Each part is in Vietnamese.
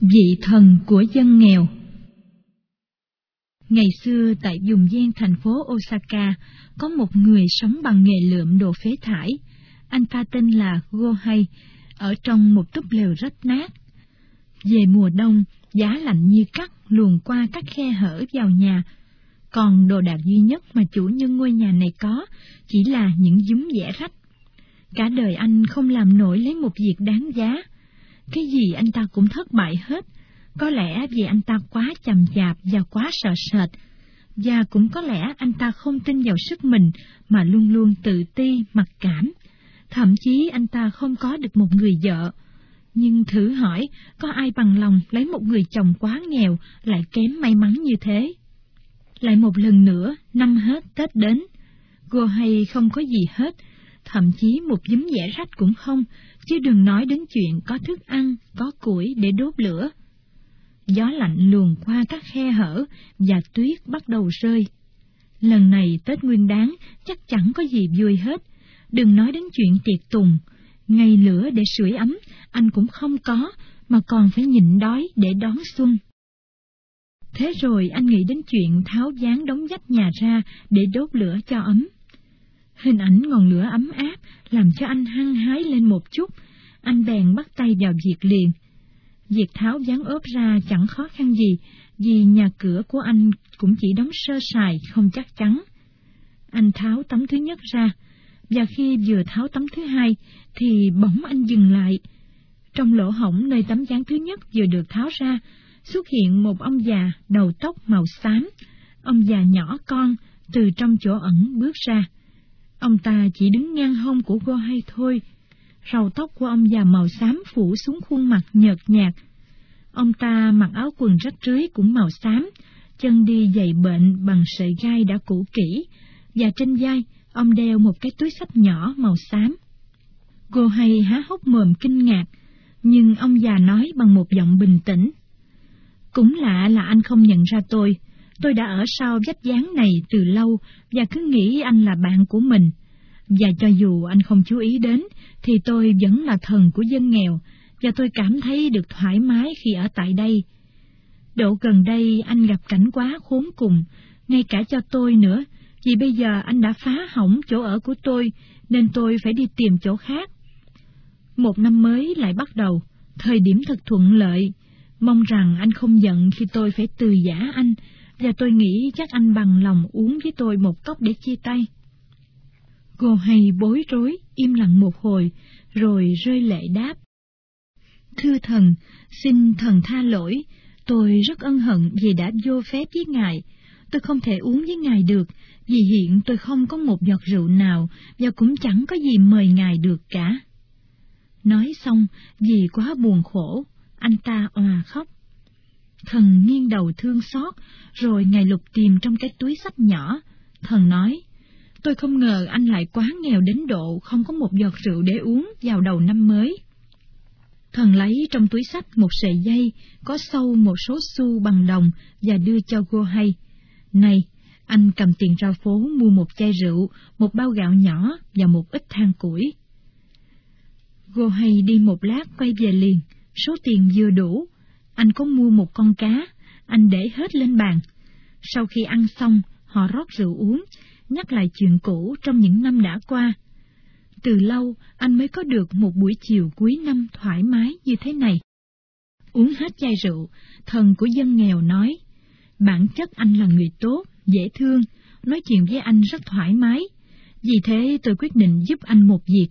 Vị thần của dân nghèo Ngày xưa tại vùng ven thành phố Osaka, có một người sống bằng nghề lượm đồ phế thải. Anh ta tên là Gohei, ở trong một túp lều rách nát. Về mùa đông, giá lạnh như cắt luồn qua các khe hở vào nhà. Còn đồ đạc duy nhất mà chủ nhân ngôi nhà này có chỉ là những dúm vẽ rách. Cả đời anh không làm nổi lấy một việc đáng giá. Cái gì anh ta cũng thất bại hết. Có lẽ vì anh ta quá chầm chạp và quá sợ sệt, và cũng có lẽ anh ta không tin vào sức mình mà luôn luôn tự ti, mặc cảm. Thậm chí anh ta không có được một người vợ. Nhưng thử hỏi, có ai bằng lòng lấy một người chồng quá nghèo lại kém may mắn như thế? Lại một lần nữa, năm hết Tết đến, cô hay không có gì hết, thậm chí một giấm dẻ rách cũng không, chứ đừng nói đến chuyện có thức ăn, có củi để đốt lửa. Gió lạnh luồn qua các khe hở và tuyết bắt đầu rơi. Lần này Tết Nguyên Đán chắc chẳng có gì vui hết, đừng nói đến chuyện tiệc tùng, ngày lửa để sưởi ấm anh cũng không có, mà còn phải nhịn đói để đón xuân. Thế rồi anh nghĩ đến chuyện tháo dáng đóng dách nhà ra để đốt lửa cho ấm. Hình ảnh ngọn lửa ấm áp làm cho anh hăng hái lên một chút, anh bèn bắt tay vào việc liền. Việc tháo dáng ốp ra chẳng khó khăn gì, vì nhà cửa của anh cũng chỉ đóng sơ sài, không chắc chắn. Anh tháo tấm thứ nhất ra, và khi vừa tháo tấm thứ hai, thì bỗng anh dừng lại. Trong lỗ hổng nơi tấm dáng thứ nhất vừa được tháo ra, xuất hiện một ông già đầu tóc màu xám. Ông già nhỏ con, từ trong chỗ ẩn bước ra. Ông ta chỉ đứng ngang hông của cô hay thôi. Râu tóc của ông già màu xám phủ xuống khuôn mặt nhợt nhạt. Ông ta mặc áo quần rách rưới cũng màu xám, chân đi giày bệnh bằng sợi gai đã cũ kỹ, và trên vai ông đeo một cái túi sách nhỏ màu xám. Cô hay há hốc mồm kinh ngạc, nhưng ông già nói bằng một giọng bình tĩnh. Cũng lạ là anh không nhận ra tôi, tôi đã ở sau vách dáng này từ lâu và cứ nghĩ anh là bạn của mình. Và cho dù anh không chú ý đến, thì tôi vẫn là thần của dân nghèo, và tôi cảm thấy được thoải mái khi ở tại đây. Độ gần đây anh gặp cảnh quá khốn cùng, ngay cả cho tôi nữa, vì bây giờ anh đã phá hỏng chỗ ở của tôi, nên tôi phải đi tìm chỗ khác. Một năm mới lại bắt đầu, thời điểm thật thuận lợi. Mong rằng anh không giận khi tôi phải từ giả anh, và tôi nghĩ chắc anh bằng lòng uống với tôi một cốc để chia tay. Cô hay bối rối, im lặng một hồi, rồi rơi lệ đáp. Thưa thần, xin thần tha lỗi, tôi rất ân hận vì đã vô phép với ngài. Tôi không thể uống với ngài được, vì hiện tôi không có một giọt rượu nào, và cũng chẳng có gì mời ngài được cả. Nói xong, vì quá buồn khổ, anh ta òa khóc. Thần nghiêng đầu thương xót, rồi ngài lục tìm trong cái túi sách nhỏ. Thần nói, tôi không ngờ anh lại quá nghèo đến độ không có một giọt rượu để uống vào đầu năm mới. Thần lấy trong túi sách một sợi dây, có sâu một số xu bằng đồng và đưa cho cô hay. Này, anh cầm tiền ra phố mua một chai rượu, một bao gạo nhỏ và một ít than củi. Gô hay đi một lát quay về liền, số tiền vừa đủ. Anh có mua một con cá, anh để hết lên bàn. Sau khi ăn xong, họ rót rượu uống, nhắc lại chuyện cũ trong những năm đã qua. Từ lâu, anh mới có được một buổi chiều cuối năm thoải mái như thế này. Uống hết chai rượu, thần của dân nghèo nói, bản chất anh là người tốt, dễ thương, nói chuyện với anh rất thoải mái. Vì thế tôi quyết định giúp anh một việc.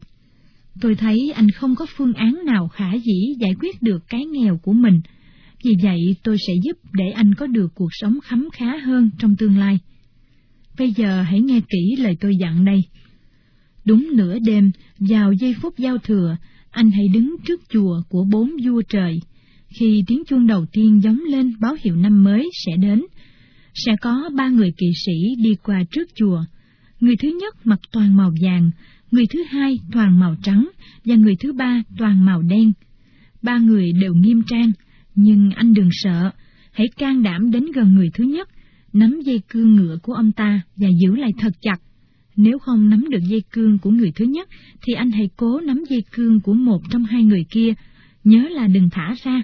Tôi thấy anh không có phương án nào khả dĩ giải quyết được cái nghèo của mình. Vì vậy tôi sẽ giúp để anh có được cuộc sống khấm khá hơn trong tương lai. Bây giờ hãy nghe kỹ lời tôi dặn đây. Đúng nửa đêm, vào giây phút giao thừa, anh hãy đứng trước chùa của bốn vua trời. Khi tiếng chuông đầu tiên giống lên báo hiệu năm mới sẽ đến, sẽ có ba người kỵ sĩ đi qua trước chùa. Người thứ nhất mặc toàn màu vàng, người thứ hai toàn màu trắng và người thứ ba toàn màu đen. Ba người đều nghiêm trang, nhưng anh đừng sợ, hãy can đảm đến gần người thứ nhất, nắm dây cương ngựa của ông ta và giữ lại thật chặt. Nếu không nắm được dây cương của người thứ nhất, thì anh hãy cố nắm dây cương của một trong hai người kia, nhớ là đừng thả ra.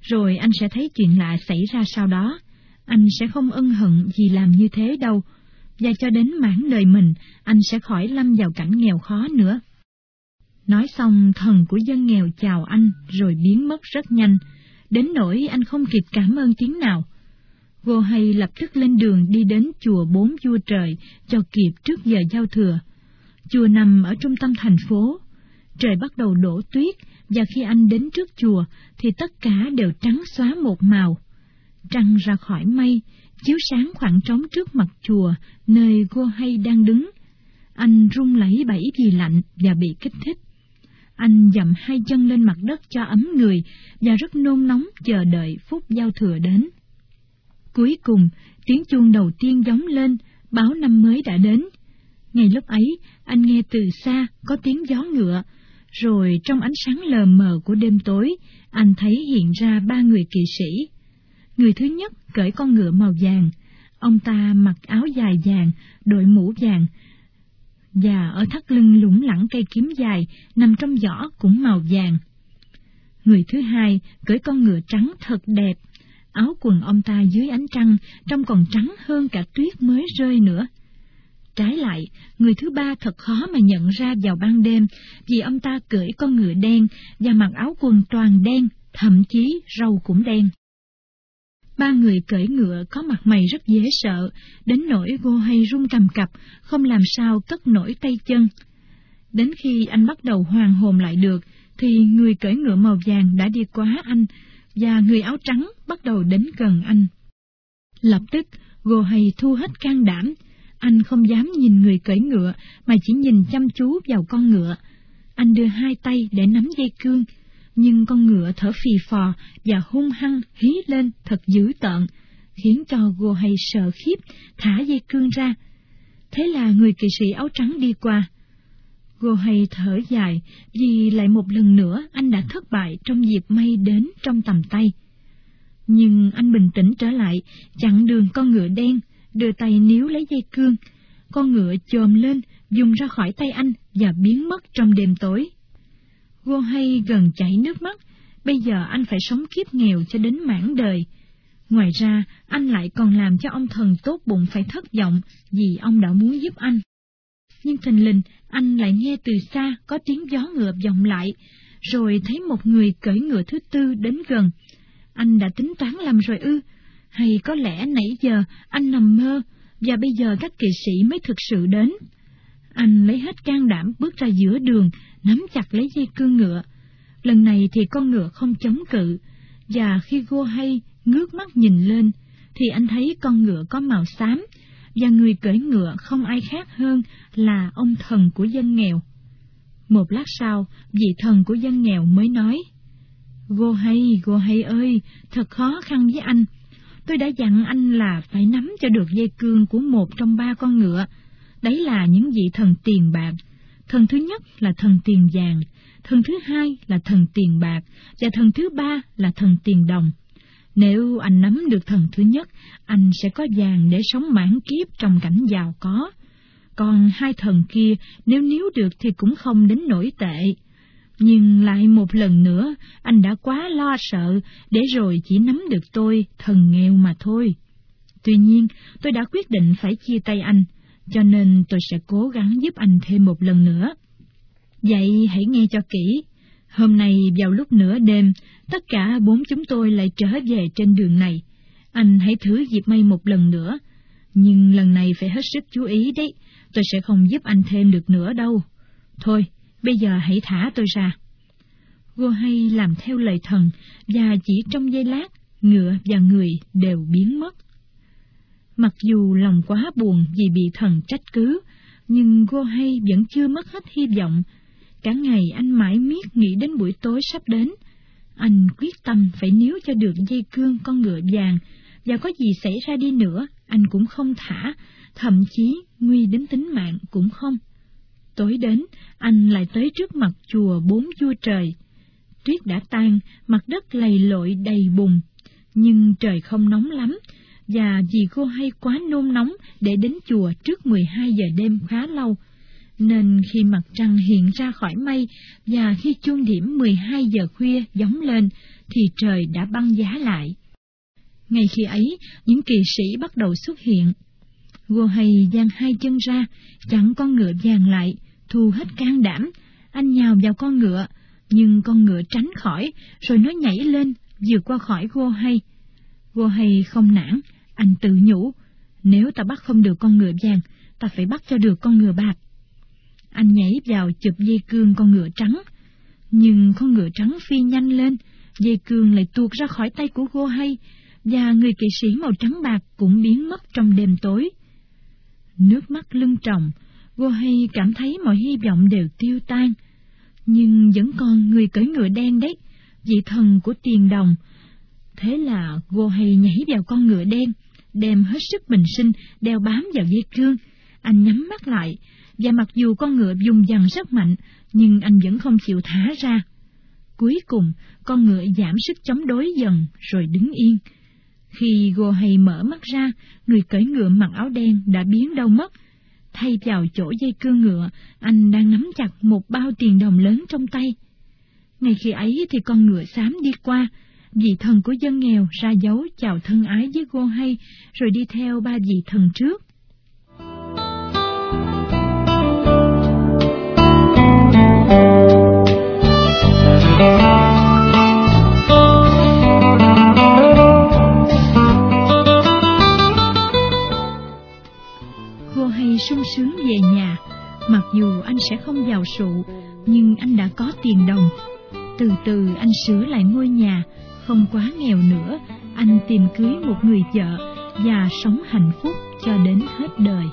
rồi anh sẽ thấy chuyện lạ xảy ra sau đó. Anh sẽ không ân hận vì làm như thế đâu, và cho đến mãn đời mình, anh sẽ khỏi lâm vào cảnh nghèo khó nữa. Nói xong, thần của dân nghèo chào anh rồi biến mất rất nhanh, đến nỗi anh không kịp cảm ơn tiếng nào. Vô hay lập tức lên đường đi đến chùa bốn vua trời cho kịp trước giờ giao thừa. Chùa nằm ở trung tâm thành phố. Trời bắt đầu đổ tuyết, và khi anh đến trước chùa thì tất cả đều trắng xóa một màu. Trăng ra khỏi mây, chiếu sáng khoảng trống trước mặt chùa, nơi Go hay đang đứng. Anh run lẩy bẩy vì lạnh và bị kích thích. Anh dậm hai chân lên mặt đất cho ấm người và rất nôn nóng chờ đợi phút giao thừa đến. Cuối cùng, tiếng chuông đầu tiên gióng lên, báo năm mới đã đến. Ngay lúc ấy, anh nghe từ xa có tiếng gió ngựa, rồi trong ánh sáng lờ mờ của đêm tối, anh thấy hiện ra ba người kỵ sĩ. Người thứ nhất cởi con ngựa màu vàng, ông ta mặc áo dài vàng, đội mũ vàng, và ở thắt lưng lủng lẳng cây kiếm dài nằm trong giỏ cũng màu vàng. Người thứ hai cưỡi con ngựa trắng thật đẹp, áo quần ông ta dưới ánh trăng trông còn trắng hơn cả tuyết mới rơi nữa. Trái lại, người thứ ba thật khó mà nhận ra vào ban đêm, vì ông ta cưỡi con ngựa đen và mặc áo quần toàn đen, thậm chí râu cũng đen. Ba người cởi ngựa có mặt mày rất dễ sợ, đến nỗi vô hay run cầm cập, không làm sao cất nổi tay chân. Đến khi anh bắt đầu hoàn hồn lại được, thì người cởi ngựa màu vàng đã đi quá anh, và người áo trắng bắt đầu đến gần anh. Lập tức, Gô hay thu hết can đảm, anh không dám nhìn người cởi ngựa, mà chỉ nhìn chăm chú vào con ngựa. Anh đưa hai tay để nắm dây cương, nhưng con ngựa thở phì phò và hung hăng hí lên thật dữ tợn, khiến cho Gô hay sợ khiếp, thả dây cương ra. Thế là người kỵ sĩ áo trắng đi qua. Gô hay thở dài vì lại một lần nữa anh đã thất bại trong dịp may đến trong tầm tay. Nhưng anh bình tĩnh trở lại, chặn đường con ngựa đen, đưa tay níu lấy dây cương. Con ngựa chồm lên, dùng ra khỏi tay anh và biến mất trong đêm tối. Gô hay gần chảy nước mắt, bây giờ anh phải sống kiếp nghèo cho đến mãn đời. Ngoài ra, anh lại còn làm cho ông thần tốt bụng phải thất vọng vì ông đã muốn giúp anh. Nhưng thình lình, anh lại nghe từ xa có tiếng gió ngựa vọng lại, rồi thấy một người cởi ngựa thứ tư đến gần. Anh đã tính toán làm rồi ư, hay có lẽ nãy giờ anh nằm mơ, và bây giờ các kỵ sĩ mới thực sự đến. Anh lấy hết can đảm bước ra giữa đường, nắm chặt lấy dây cương ngựa. Lần này thì con ngựa không chống cự, và khi Gô hay ngước mắt nhìn lên, thì anh thấy con ngựa có màu xám, và người cưỡi ngựa không ai khác hơn là ông thần của dân nghèo. Một lát sau, vị thần của dân nghèo mới nói, Gô hay, Gô hay ơi, thật khó khăn với anh. Tôi đã dặn anh là phải nắm cho được dây cương của một trong ba con ngựa. Đấy là những vị thần tiền bạc. Thần thứ nhất là thần tiền vàng, thần thứ hai là thần tiền bạc, và thần thứ ba là thần tiền đồng. Nếu anh nắm được thần thứ nhất, anh sẽ có vàng để sống mãn kiếp trong cảnh giàu có. Còn hai thần kia, nếu níu được thì cũng không đến nổi tệ. Nhưng lại một lần nữa, anh đã quá lo sợ, để rồi chỉ nắm được tôi, thần nghèo mà thôi. Tuy nhiên, tôi đã quyết định phải chia tay anh, cho nên tôi sẽ cố gắng giúp anh thêm một lần nữa. Vậy hãy nghe cho kỹ. Hôm nay vào lúc nửa đêm, tất cả bốn chúng tôi lại trở về trên đường này. Anh hãy thử dịp may một lần nữa. Nhưng lần này phải hết sức chú ý đấy, tôi sẽ không giúp anh thêm được nữa đâu. Thôi, bây giờ hãy thả tôi ra. Gô hay làm theo lời thần, và chỉ trong giây lát, ngựa và người đều biến mất. Mặc dù lòng quá buồn vì bị thần trách cứ, nhưng Gô hay vẫn chưa mất hết hy vọng. Cả ngày anh mãi miết nghĩ đến buổi tối sắp đến. Anh quyết tâm phải níu cho được dây cương con ngựa vàng, và có gì xảy ra đi nữa, anh cũng không thả, thậm chí nguy đến tính mạng cũng không. Tối đến, anh lại tới trước mặt chùa bốn vua trời. Tuyết đã tan, mặt đất lầy lội đầy bùn, nhưng trời không nóng lắm, và vì cô hay quá nôn nóng để đến chùa trước 12 giờ đêm khá lâu, nên khi mặt trăng hiện ra khỏi mây và khi chuông điểm 12 giờ khuya gióng lên, thì trời đã băng giá lại. Ngay khi ấy, những kỳ sĩ bắt đầu xuất hiện. Gô hay giang hai chân ra, chặn con ngựa vàng lại, thu hết can đảm. Anh nhào vào con ngựa, nhưng con ngựa tránh khỏi, rồi nó nhảy lên, vượt qua khỏi Gô hay. Gô hay không nản, anh tự nhủ, nếu ta bắt không được con ngựa vàng, ta phải bắt cho được con ngựa bạc. Anh nhảy vào chụp dây cương con ngựa trắng, nhưng con ngựa trắng phi nhanh lên, dây cương lại tuột ra khỏi tay của Gô hay, và người kỵ sĩ màu trắng bạc cũng biến mất trong đêm tối. Nước mắt lưng tròng, Gô hay cảm thấy mọi hy vọng đều tiêu tan, nhưng vẫn còn người cưỡi ngựa đen đấy, vị thần của tiền đồng. Thế là Gô hay nhảy vào con ngựa đen, đem hết sức bình sinh đeo bám vào dây cương. Anh nhắm mắt lại, và mặc dù con ngựa dùng dằn rất mạnh, nhưng anh vẫn không chịu thả ra. Cuối cùng, con ngựa giảm sức chống đối dần rồi đứng yên. Khi Gô hay mở mắt ra, người cởi ngựa mặc áo đen đã biến đâu mất. Thay vào chỗ dây cương ngựa, anh đang nắm chặt một bao tiền đồng lớn trong tay. Ngay khi ấy thì con ngựa xám đi qua, vị thần của dân nghèo ra dấu chào thân ái với cô hay, rồi đi theo ba vị thần trước. Cô hay sung sướng về nhà, mặc dù anh sẽ không giàu sụ, nhưng anh đã có tiền đồng. Từ từ anh sửa lại ngôi nhà, không quá nghèo nữa, anh tìm cưới một người vợ và sống hạnh phúc cho đến hết đời.